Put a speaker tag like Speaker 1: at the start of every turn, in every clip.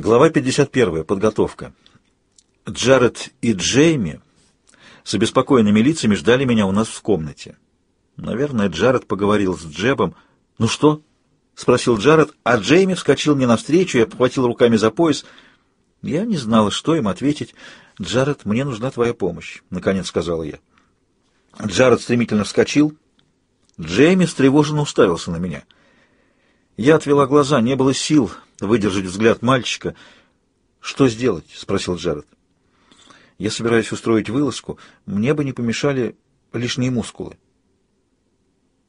Speaker 1: Глава 51. Подготовка. Джаред и Джейми с обеспокоенными лицами ждали меня у нас в комнате. Наверное, Джаред поговорил с Джебом. «Ну что?» — спросил Джаред, а Джейми вскочил мне навстречу и обхватил руками за пояс. Я не знала, что им ответить. «Джаред, мне нужна твоя помощь», — наконец сказала я. Джаред стремительно вскочил. Джейми встревоженно уставился на меня. Я отвела глаза, не было сил выдержать взгляд мальчика. «Что сделать?» — спросил Джаред. «Я собираюсь устроить вылазку. Мне бы не помешали лишние мускулы».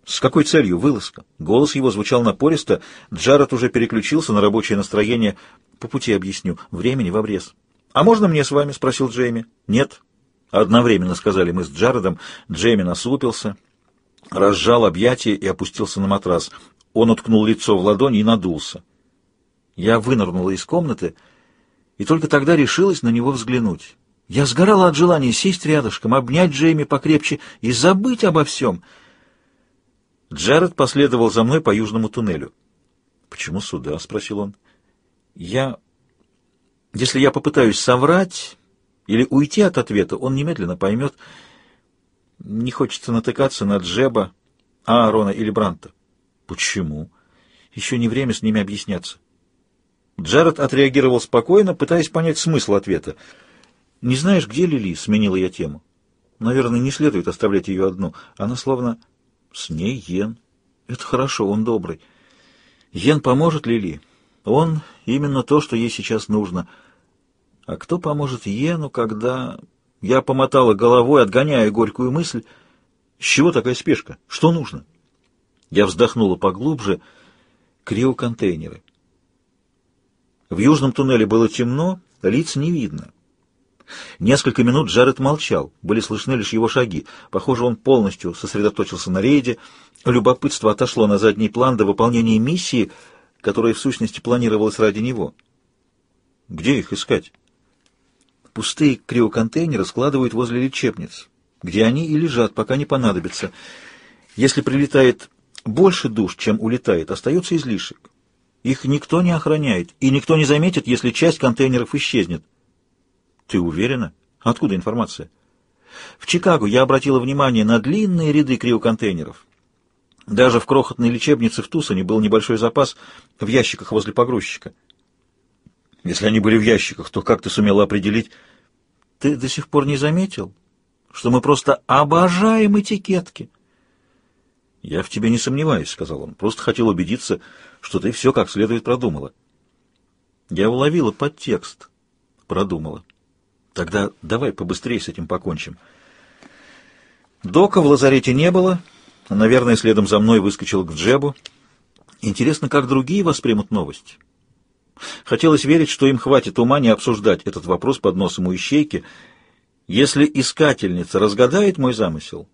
Speaker 1: «С какой целью вылазка?» Голос его звучал напористо. Джаред уже переключился на рабочее настроение. «По пути объясню. Времени в обрез». «А можно мне с вами?» — спросил Джейми. «Нет». Одновременно сказали мы с Джаредом. Джейми насупился, разжал объятия и опустился на матрас. Он уткнул лицо в ладони и надулся. Я вынырнула из комнаты и только тогда решилась на него взглянуть. Я сгорала от желания сесть рядышком, обнять Джейми покрепче и забыть обо всем. Джаред последовал за мной по южному туннелю. «Почему сюда?» — спросил он. «Я... Если я попытаюсь соврать или уйти от ответа, он немедленно поймет. Не хочется натыкаться на Джеба, Аарона или Бранта». «Почему?» «Еще не время с ними объясняться». Джаред отреагировал спокойно, пытаясь понять смысл ответа. «Не знаешь, где Лили?» — сменила я тему. «Наверное, не следует оставлять ее одну. Она словно...» «С ней Йен. Это хорошо, он добрый. Йен поможет Лили. Он именно то, что ей сейчас нужно. А кто поможет Йену, когда...» Я помотала головой, отгоняя горькую мысль. «С чего такая спешка? Что нужно?» Я вздохнула поглубже. Криоконтейнеры. В южном туннеле было темно, лиц не видно. Несколько минут Джаред молчал, были слышны лишь его шаги. Похоже, он полностью сосредоточился на рейде. Любопытство отошло на задний план до выполнения миссии, которая в сущности планировалась ради него. Где их искать? Пустые криоконтейнеры складывают возле лечебниц, где они и лежат, пока не понадобятся. Если прилетает больше душ, чем улетает, остается излишек. Их никто не охраняет, и никто не заметит, если часть контейнеров исчезнет. Ты уверена? Откуда информация? В Чикаго я обратила внимание на длинные ряды криоконтейнеров. Даже в крохотной лечебнице в Тусоне был небольшой запас в ящиках возле погрузчика. Если они были в ящиках, то как ты сумела определить? Ты до сих пор не заметил, что мы просто обожаем этикетки? «Я в тебе не сомневаюсь», — сказал он. «Просто хотел убедиться, что ты все как следует продумала». Я уловила подтекст. Продумала. Тогда давай побыстрее с этим покончим. Дока в лазарете не было. Наверное, следом за мной выскочил к Джебу. Интересно, как другие воспримут новость. Хотелось верить, что им хватит ума не обсуждать этот вопрос под носом у ищейки. Если искательница разгадает мой замысел,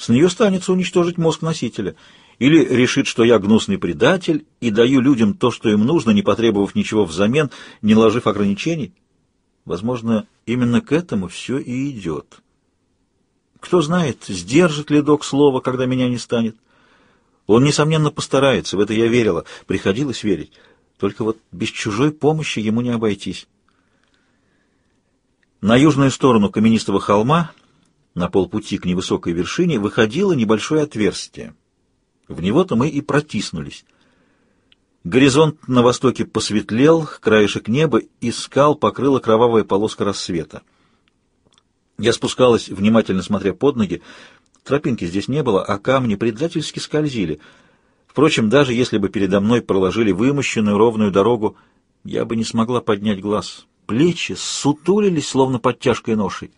Speaker 1: с нее станется уничтожить мозг носителя. Или решит, что я гнусный предатель и даю людям то, что им нужно, не потребовав ничего взамен, не наложив ограничений. Возможно, именно к этому все и идет. Кто знает, сдержит ли док слово, когда меня не станет. Он, несомненно, постарается, в это я верила, приходилось верить. Только вот без чужой помощи ему не обойтись. На южную сторону каменистого холма на полпути к невысокой вершине выходило небольшое отверстие. В него-то мы и протиснулись. Горизонт на востоке посветлел, краешек неба и скал покрыла кровавая полоска рассвета. Я спускалась, внимательно смотря под ноги. Тропинки здесь не было, а камни предательски скользили. Впрочем, даже если бы передо мной проложили вымощенную ровную дорогу, я бы не смогла поднять глаз. Плечи сутулились, словно под тяжкой ношей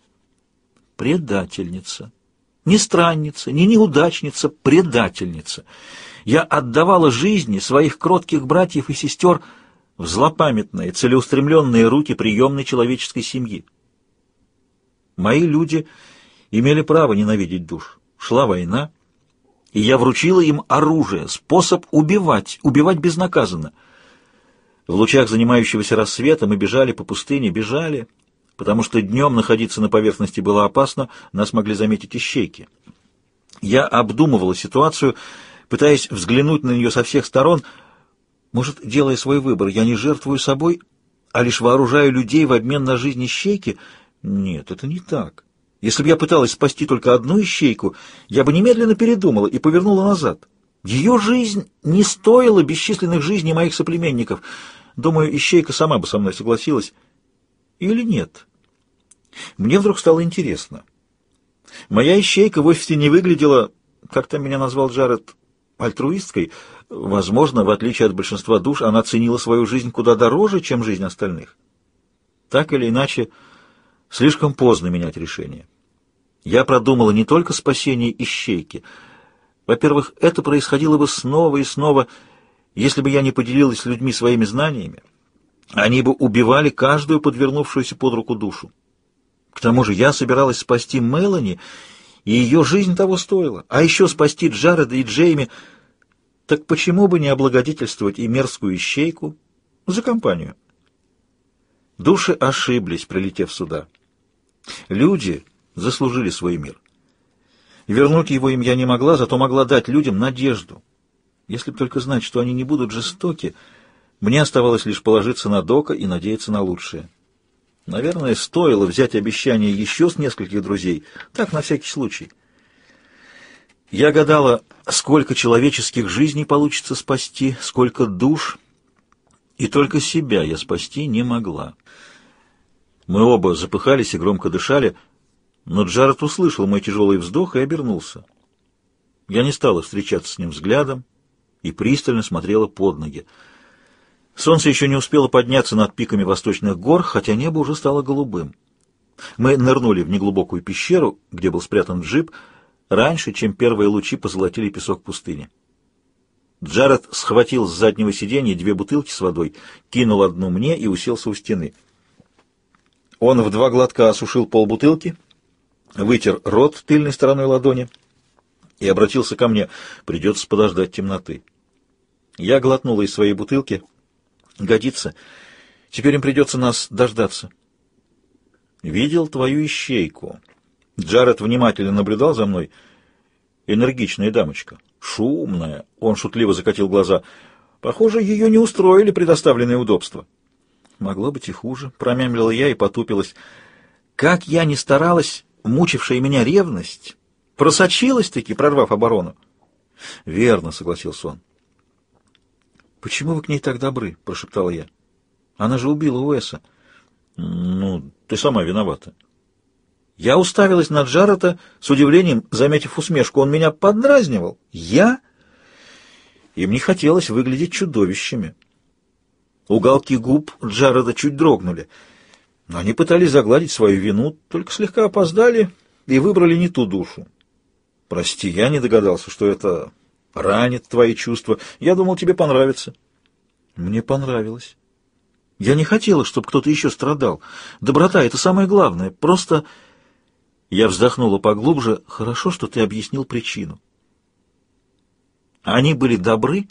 Speaker 1: предательница. Не странница, не неудачница, предательница. Я отдавала жизни своих кротких братьев и сестер в злопамятные, целеустремленные руки приемной человеческой семьи. Мои люди имели право ненавидеть душ. Шла война, и я вручила им оружие, способ убивать, убивать безнаказанно. В лучах занимающегося рассвета мы бежали по пустыне, бежали, потому что днем находиться на поверхности было опасно, нас могли заметить ищейки. Я обдумывала ситуацию, пытаясь взглянуть на нее со всех сторон. Может, делая свой выбор, я не жертвую собой, а лишь вооружаю людей в обмен на жизнь ищейки? Нет, это не так. Если бы я пыталась спасти только одну ищейку, я бы немедленно передумала и повернула назад. Ее жизнь не стоила бесчисленных жизней моих соплеменников. Думаю, ищейка сама бы со мной согласилась. Или нет? Мне вдруг стало интересно. Моя ищейка вовсе не выглядела, как там меня назвал Джаред, альтруисткой. Возможно, в отличие от большинства душ, она ценила свою жизнь куда дороже, чем жизнь остальных. Так или иначе, слишком поздно менять решение. Я продумала не только спасение ищейки. Во-первых, это происходило бы снова и снова, если бы я не поделилась с людьми своими знаниями. Они бы убивали каждую подвернувшуюся под руку душу. К тому же я собиралась спасти Мелани, и ее жизнь того стоила. А еще спасти Джареда и Джейми. Так почему бы не облагодетельствовать и мерзкую ищейку за компанию? Души ошиблись, прилетев сюда. Люди заслужили свой мир. Вернуть его им я не могла, зато могла дать людям надежду. Если б только знать, что они не будут жестоки, мне оставалось лишь положиться на Дока и надеяться на лучшее. Наверное, стоило взять обещание еще с нескольких друзей, так на всякий случай. Я гадала, сколько человеческих жизней получится спасти, сколько душ, и только себя я спасти не могла. Мы оба запыхались и громко дышали, но Джаред услышал мой тяжелый вздох и обернулся. Я не стала встречаться с ним взглядом и пристально смотрела под ноги. Солнце еще не успело подняться над пиками восточных гор, хотя небо уже стало голубым. Мы нырнули в неглубокую пещеру, где был спрятан джип, раньше, чем первые лучи позолотили песок пустыни. Джаред схватил с заднего сиденья две бутылки с водой, кинул одну мне и уселся у стены. Он в два глотка осушил полбутылки, вытер рот тыльной стороной ладони и обратился ко мне. Придется подождать темноты. Я глотнула из своей бутылки — Годится. Теперь им придется нас дождаться. Видел твою ищейку. Джаред внимательно наблюдал за мной. Энергичная дамочка. Шумная. Он шутливо закатил глаза. Похоже, ее не устроили предоставленные удобства. Могло быть и хуже. Промямлила я и потупилась. Как я ни старалась, мучившая меня ревность, просочилась-таки, прорвав оборону. Верно, согласился он. «Почему вы к ней так добры?» — прошептал я. «Она же убила Уэса». «Ну, ты сама виновата». Я уставилась на Джарета с удивлением, заметив усмешку. Он меня подразнивал. «Я?» Им не хотелось выглядеть чудовищами. Уголки губ Джареда чуть дрогнули. Они пытались загладить свою вину, только слегка опоздали и выбрали не ту душу. «Прости, я не догадался, что это ранит твои чувства. Я думал, тебе понравится. Мне понравилось. Я не хотела, чтобы кто-то еще страдал. Доброта — это самое главное. Просто... Я вздохнула поглубже. Хорошо, что ты объяснил причину. Они были добры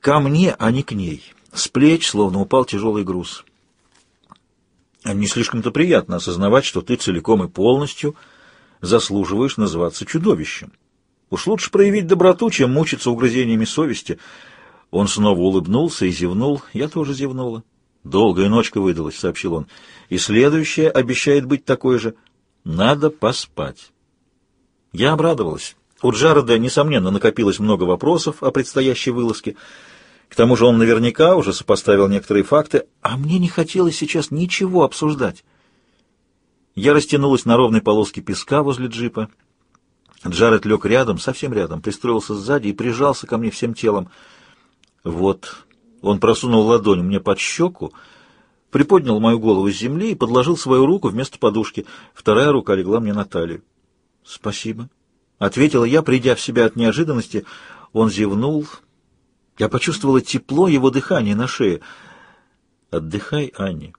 Speaker 1: ко мне, а не к ней. С плеч словно упал тяжелый груз. Не слишком-то приятно осознавать, что ты целиком и полностью заслуживаешь называться чудовищем. Уж лучше проявить доброту, чем мучиться угрызениями совести. Он снова улыбнулся и зевнул. Я тоже зевнула. «Долгая ночка выдалась», — сообщил он. «И следующая обещает быть такой же. Надо поспать». Я обрадовалась. У Джареда, несомненно, накопилось много вопросов о предстоящей вылазке. К тому же он наверняка уже сопоставил некоторые факты, а мне не хотелось сейчас ничего обсуждать. Я растянулась на ровной полоске песка возле джипа. Джаред лег рядом, совсем рядом, пристроился сзади и прижался ко мне всем телом. Вот, он просунул ладонь мне под щеку, приподнял мою голову с земли и подложил свою руку вместо подушки. Вторая рука легла мне на талию. «Спасибо», — ответила я, придя в себя от неожиданности. Он зевнул. Я почувствовала тепло его дыхания на шее. «Отдыхай, Анни».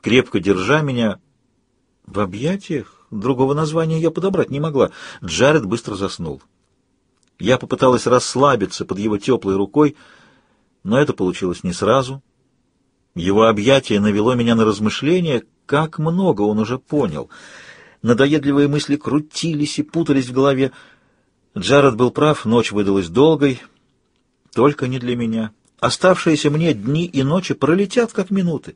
Speaker 1: Крепко держа меня в объятиях, Другого названия я подобрать не могла. Джаред быстро заснул. Я попыталась расслабиться под его теплой рукой, но это получилось не сразу. Его объятие навело меня на размышления, как много он уже понял. Надоедливые мысли крутились и путались в голове. Джаред был прав, ночь выдалась долгой, только не для меня. Оставшиеся мне дни и ночи пролетят, как минуты.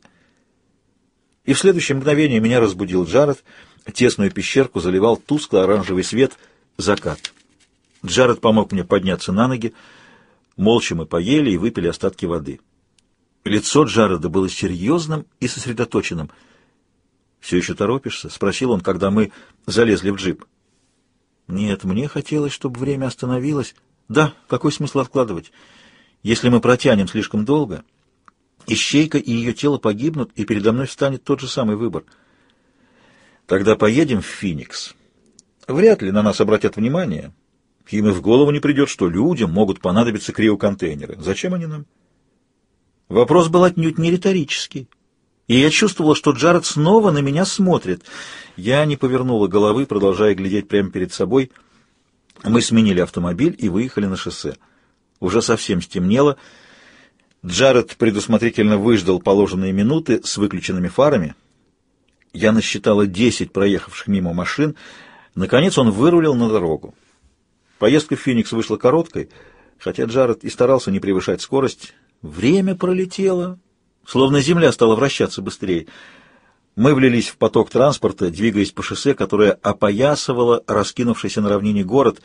Speaker 1: И в следующее мгновение меня разбудил Джаред. Тесную пещерку заливал тускло-оранжевый свет закат. Джаред помог мне подняться на ноги. Молча мы поели и выпили остатки воды. Лицо Джареда было серьезным и сосредоточенным. «Все еще торопишься?» — спросил он, когда мы залезли в джип. «Нет, мне хотелось, чтобы время остановилось. Да, какой смысл откладывать? Если мы протянем слишком долго, ищейка и ее тело погибнут, и передо мной встанет тот же самый выбор. Тогда поедем в Феникс. Вряд ли на нас обратят внимание». Им и в голову не придет, что людям могут понадобиться криоконтейнеры. Зачем они нам? Вопрос был отнюдь не риторический. И я чувствовала, что Джаред снова на меня смотрит. Я не повернула головы, продолжая глядеть прямо перед собой. Мы сменили автомобиль и выехали на шоссе. Уже совсем стемнело. Джаред предусмотрительно выждал положенные минуты с выключенными фарами. Я насчитала десять проехавших мимо машин. Наконец он вырулил на дорогу. Поездка в Феникс вышла короткой, хотя Джаред и старался не превышать скорость. Время пролетело, словно земля стала вращаться быстрее. Мы влились в поток транспорта, двигаясь по шоссе, которое опоясывало раскинувшийся на равнине город.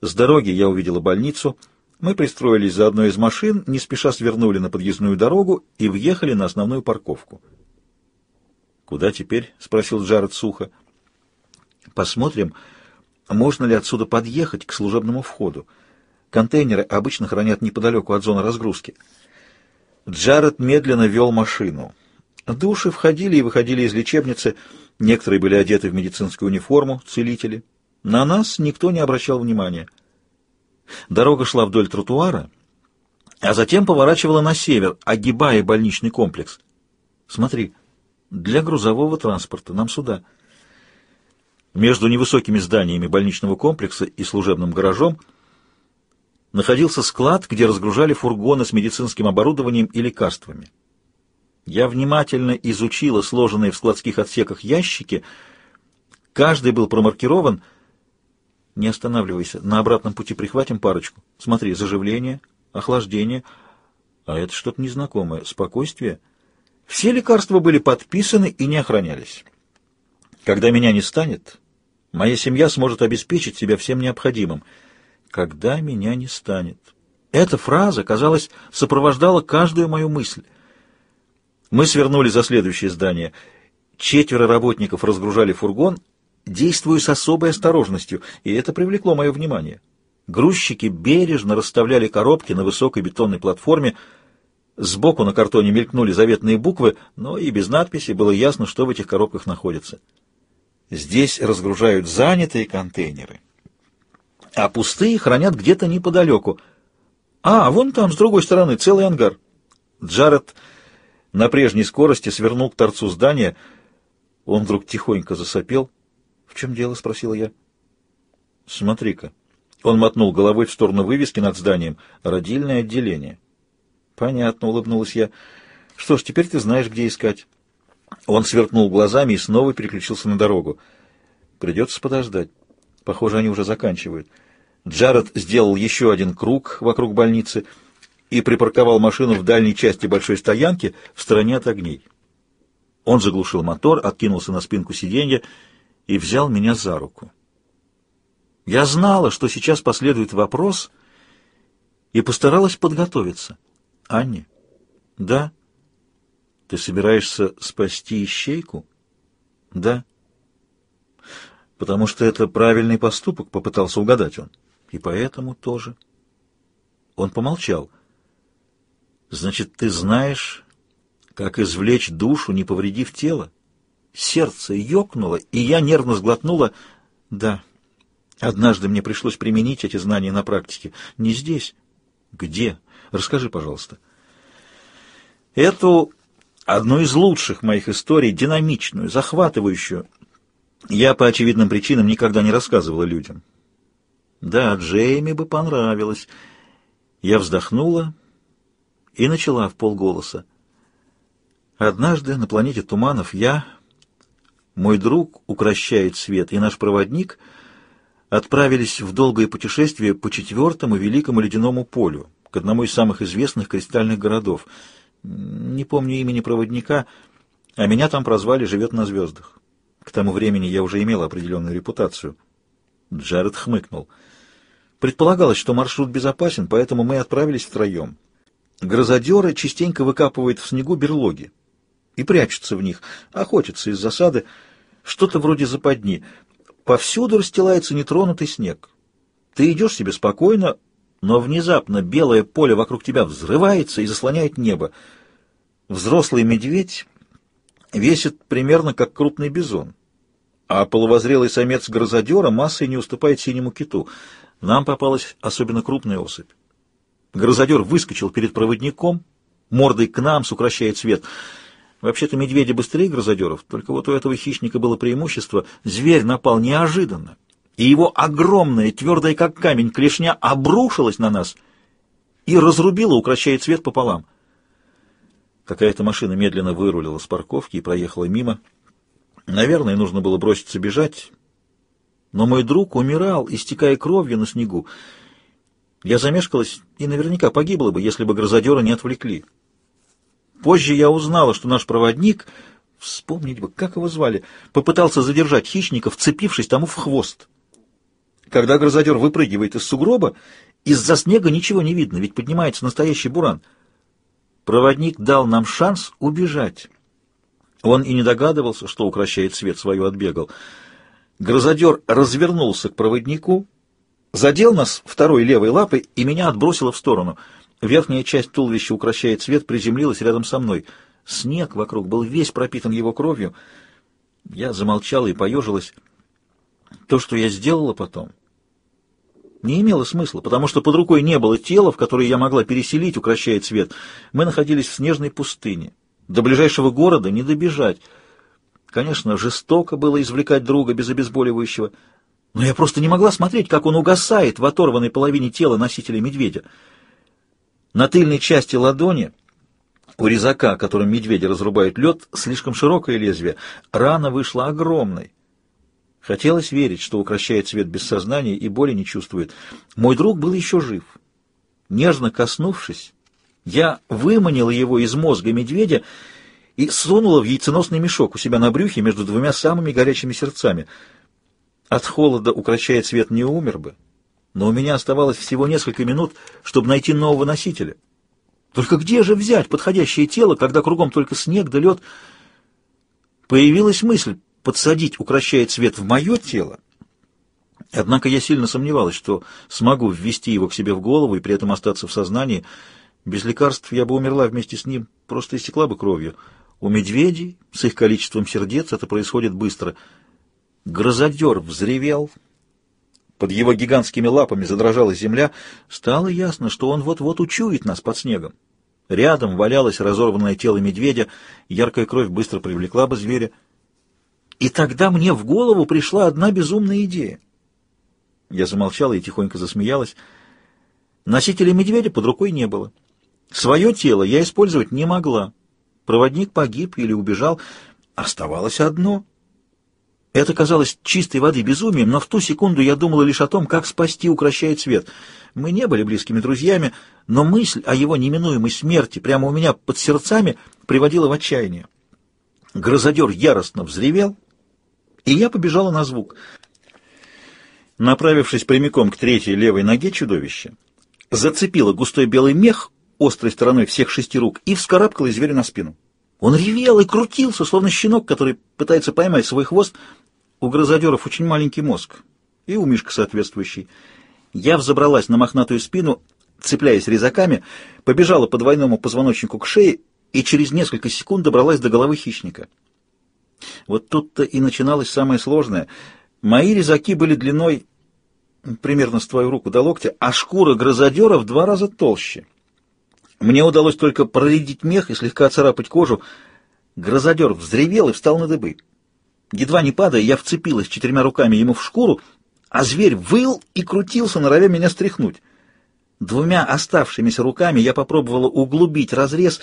Speaker 1: С дороги я увидела больницу. Мы пристроились за одной из машин, не спеша свернули на подъездную дорогу и въехали на основную парковку. «Куда теперь?» — спросил Джаред сухо. «Посмотрим». Можно ли отсюда подъехать к служебному входу? Контейнеры обычно хранят неподалеку от зоны разгрузки. Джаред медленно вел машину. Души входили и выходили из лечебницы, некоторые были одеты в медицинскую униформу, целители. На нас никто не обращал внимания. Дорога шла вдоль тротуара, а затем поворачивала на север, огибая больничный комплекс. Смотри, для грузового транспорта нам сюда — между невысокими зданиями больничного комплекса и служебным гаражом находился склад, где разгружали фургоны с медицинским оборудованием и лекарствами. Я внимательно изучила сложенные в складских отсеках ящики. Каждый был промаркирован. Не останавливайся, на обратном пути прихватим парочку. Смотри, заживление, охлаждение. А это что-то незнакомое. Спокойствие. Все лекарства были подписаны и не охранялись. Когда меня не станет, Моя семья сможет обеспечить себя всем необходимым, когда меня не станет. Эта фраза, казалось, сопровождала каждую мою мысль. Мы свернули за следующее здание. Четверо работников разгружали фургон, действуя с особой осторожностью, и это привлекло мое внимание. Грузчики бережно расставляли коробки на высокой бетонной платформе. Сбоку на картоне мелькнули заветные буквы, но и без надписи было ясно, что в этих коробках находится. Здесь разгружают занятые контейнеры, а пустые хранят где-то неподалеку. А, вон там, с другой стороны, целый ангар. Джаред на прежней скорости свернул к торцу здания. Он вдруг тихонько засопел. — В чем дело? — спросила я. — Смотри-ка. Он мотнул головой в сторону вывески над зданием. «Родильное отделение». «Понятно», — улыбнулась я. «Что ж, теперь ты знаешь, где искать». Он сверкнул глазами и снова переключился на дорогу. Придется подождать. Похоже, они уже заканчивают. Джаред сделал еще один круг вокруг больницы и припарковал машину в дальней части большой стоянки в стороне от огней. Он заглушил мотор, откинулся на спинку сиденья и взял меня за руку. Я знала, что сейчас последует вопрос, и постаралась подготовиться. «Анни?» «Да?» Ты собираешься спасти ищейку? Да. Потому что это правильный поступок, попытался угадать он. И поэтому тоже. Он помолчал. Значит, ты знаешь, как извлечь душу, не повредив тело? Сердце ёкнуло, и я нервно сглотнула. Да, однажды мне пришлось применить эти знания на практике. Не здесь. Где? Расскажи, пожалуйста. Эту одну из лучших моих историй, динамичную, захватывающую. Я по очевидным причинам никогда не рассказывала людям. Да, Джейми бы понравилось. Я вздохнула и начала в полголоса. Однажды на планете туманов я, мой друг, укращает свет, и наш проводник отправились в долгое путешествие по четвертому великому ледяному полю, к одному из самых известных кристальных городов. Не помню имени проводника, а меня там прозвали «Живет на звездах». К тому времени я уже имел определенную репутацию. Джаред хмыкнул. Предполагалось, что маршрут безопасен, поэтому мы отправились втроем. Грозодеры частенько выкапывают в снегу берлоги и прячутся в них, охотятся из засады, что-то вроде западни. Повсюду расстилается нетронутый снег. Ты идешь себе спокойно, но внезапно белое поле вокруг тебя взрывается и заслоняет небо. Взрослый медведь весит примерно как крупный бизон, а полувозрелый самец грозодера массой не уступает синему киту. Нам попалась особенно крупная особь. Грозодер выскочил перед проводником, мордой к нам, сокращая цвет. Вообще-то медведи быстрее грозодеров, только вот у этого хищника было преимущество. Зверь напал неожиданно, и его огромная, твердая как камень, клешня обрушилась на нас и разрубила, укращая цвет пополам. Какая-то машина медленно вырулила с парковки и проехала мимо. Наверное, нужно было броситься бежать, но мой друг умирал, истекая кровью на снегу. Я замешкалась и наверняка погибла бы, если бы грозодера не отвлекли. Позже я узнала, что наш проводник, вспомнить бы, как его звали, попытался задержать хищника, вцепившись тому в хвост. Когда грозодер выпрыгивает из сугроба, из-за снега ничего не видно, ведь поднимается настоящий буран. Проводник дал нам шанс убежать. Он и не догадывался, что укращает свет свою отбегал. Грозодер развернулся к проводнику, задел нас второй левой лапой и меня отбросило в сторону. Верхняя часть туловища, укращая цвет, приземлилась рядом со мной. Снег вокруг был весь пропитан его кровью. Я замолчала и поежилась. То, что я сделала потом, не имело смысла, потому что под рукой не было тела, в которое я могла переселить, укращая цвет. Мы находились в снежной пустыне. До ближайшего города не добежать. Конечно, жестоко было извлекать друга без обезболивающего, но я просто не могла смотреть, как он угасает в оторванной половине тела носителя медведя. На тыльной части ладони у резака, которым медведи разрубают лед, слишком широкое лезвие. Рана вышла огромной. Хотелось верить, что укращает цвет без сознания и боли не чувствует. Мой друг был еще жив. Нежно коснувшись, я выманила его из мозга медведя и сунула в яйценосный мешок у себя на брюхе между двумя самыми горячими сердцами — от холода, укращая цвет, не умер бы, но у меня оставалось всего несколько минут, чтобы найти нового носителя. Только где же взять подходящее тело, когда кругом только снег да лед? Появилась мысль подсадить, укращая цвет, в мое тело. Однако я сильно сомневалась, что смогу ввести его к себе в голову и при этом остаться в сознании. Без лекарств я бы умерла вместе с ним, просто истекла бы кровью. У медведей с их количеством сердец это происходит быстро — Грозодер взревел. Под его гигантскими лапами задрожала земля. Стало ясно, что он вот-вот учует нас под снегом. Рядом валялось разорванное тело медведя, яркая кровь быстро привлекла бы зверя. И тогда мне в голову пришла одна безумная идея. Я замолчала и тихонько засмеялась. Носителя медведя под рукой не было. Свое тело я использовать не могла. Проводник погиб или убежал. Оставалось одно — это казалось чистой воды безумием, но в ту секунду я думала лишь о том, как спасти укращает свет. Мы не были близкими друзьями, но мысль о его неминуемой смерти прямо у меня под сердцами приводила в отчаяние. Грозодер яростно взревел, и я побежала на звук. Направившись прямиком к третьей левой ноге чудовища, зацепила густой белый мех острой стороной всех шести рук и вскарабкала зверя на спину. Он ревел и крутился, словно щенок, который пытается поймать свой хвост, у грозодеров очень маленький мозг, и у Мишка соответствующий. Я взобралась на мохнатую спину, цепляясь резаками, побежала по двойному позвоночнику к шее и через несколько секунд добралась до головы хищника. Вот тут-то и начиналось самое сложное. Мои резаки были длиной примерно с твою руку до локтя, а шкура грозодера в два раза толще. Мне удалось только проредить мех и слегка царапать кожу. Грозодер взревел и встал на дыбы. Едва не падая, я вцепилась четырьмя руками ему в шкуру, а зверь выл и крутился, норовя меня стряхнуть. Двумя оставшимися руками я попробовала углубить разрез,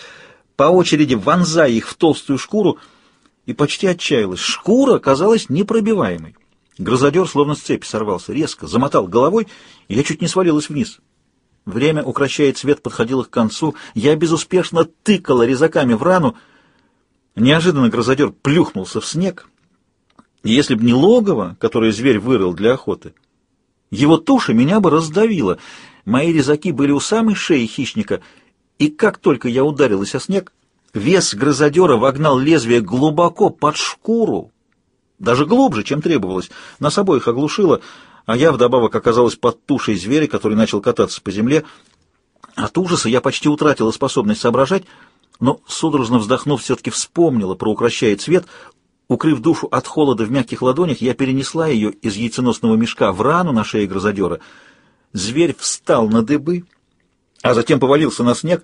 Speaker 1: по очереди вонзая их в толстую шкуру, и почти отчаялась. Шкура казалась непробиваемой. Грозодер словно с цепи сорвался, резко замотал головой, и я чуть не свалилась вниз. Время укращает цвет подходило к концу. Я безуспешно тыкала резаками в рану. Неожиданно грозодер плюхнулся в снег. И если б не логово, которое зверь вырыл для охоты, его туша меня бы раздавила. Мои резаки были у самой шеи хищника, и как только я ударилась о снег, вес грозодера вогнал лезвие глубоко под шкуру, даже глубже, чем требовалось, нас обоих оглушило, а я вдобавок оказалась под тушей зверя, который начал кататься по земле. От ужаса я почти утратила способность соображать, но, судорожно вздохнув, все-таки вспомнила про укращая цвет. Укрыв душу от холода в мягких ладонях, я перенесла ее из яйценосного мешка в рану на шее грозодера. Зверь встал на дыбы, а затем повалился на снег.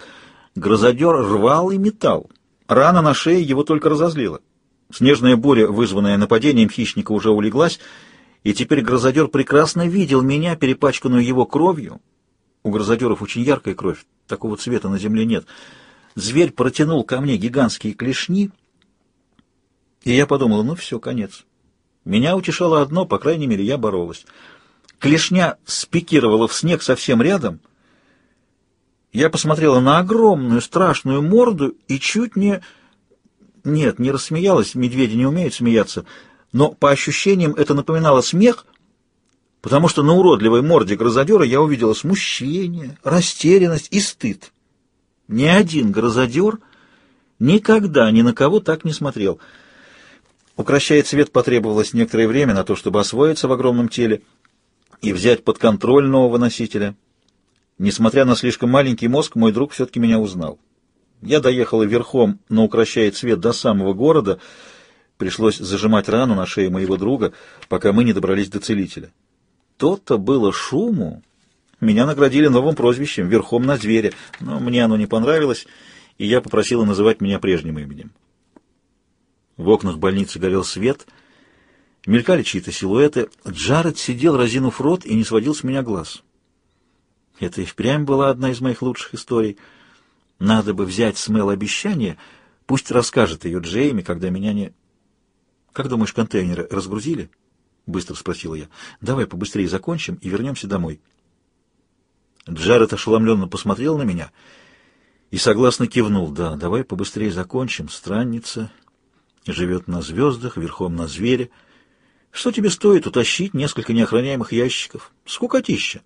Speaker 1: Грозодер рвал и метал. Рана на шее его только разозлила. Снежная буря, вызванная нападением хищника, уже улеглась, и теперь грозодер прекрасно видел меня, перепачканную его кровью. У грозодеров очень яркая кровь, такого цвета на земле нет. Зверь протянул ко мне гигантские клешни, и я подумал, ну все, конец. Меня утешало одно, по крайней мере, я боролась. Клешня спикировала в снег совсем рядом. Я посмотрела на огромную страшную морду и чуть не... Нет, не рассмеялась, медведи не умеют смеяться, но по ощущениям это напоминало смех, потому что на уродливой морде грозодера я увидела смущение, растерянность и стыд. Ни один грозодер никогда ни на кого так не смотрел. Укращая цвет потребовалось некоторое время на то, чтобы освоиться в огромном теле и взять под контроль нового носителя. Несмотря на слишком маленький мозг, мой друг все-таки меня узнал. Я доехала верхом на укращая цвет до самого города. Пришлось зажимать рану на шее моего друга, пока мы не добрались до целителя. То-то было шуму. Меня наградили новым прозвищем «Верхом на звере», но мне оно не понравилось, и я попросила называть меня прежним именем. В окнах больницы горел свет, мелькали чьи-то силуэты. Джаред сидел, разинув рот, и не сводил с меня глаз. Это и впрямь была одна из моих лучших историй — надо бы взять с Мэл обещание, пусть расскажет ее Джейми, когда меня не... «Как думаешь, контейнеры разгрузили?» — быстро спросила я. «Давай побыстрее закончим и вернемся домой». Джаред ошеломленно посмотрел на меня и согласно кивнул. «Да, давай побыстрее закончим. Странница живет на звездах, верхом на звере. Что тебе стоит утащить несколько неохраняемых ящиков? Скукотища!»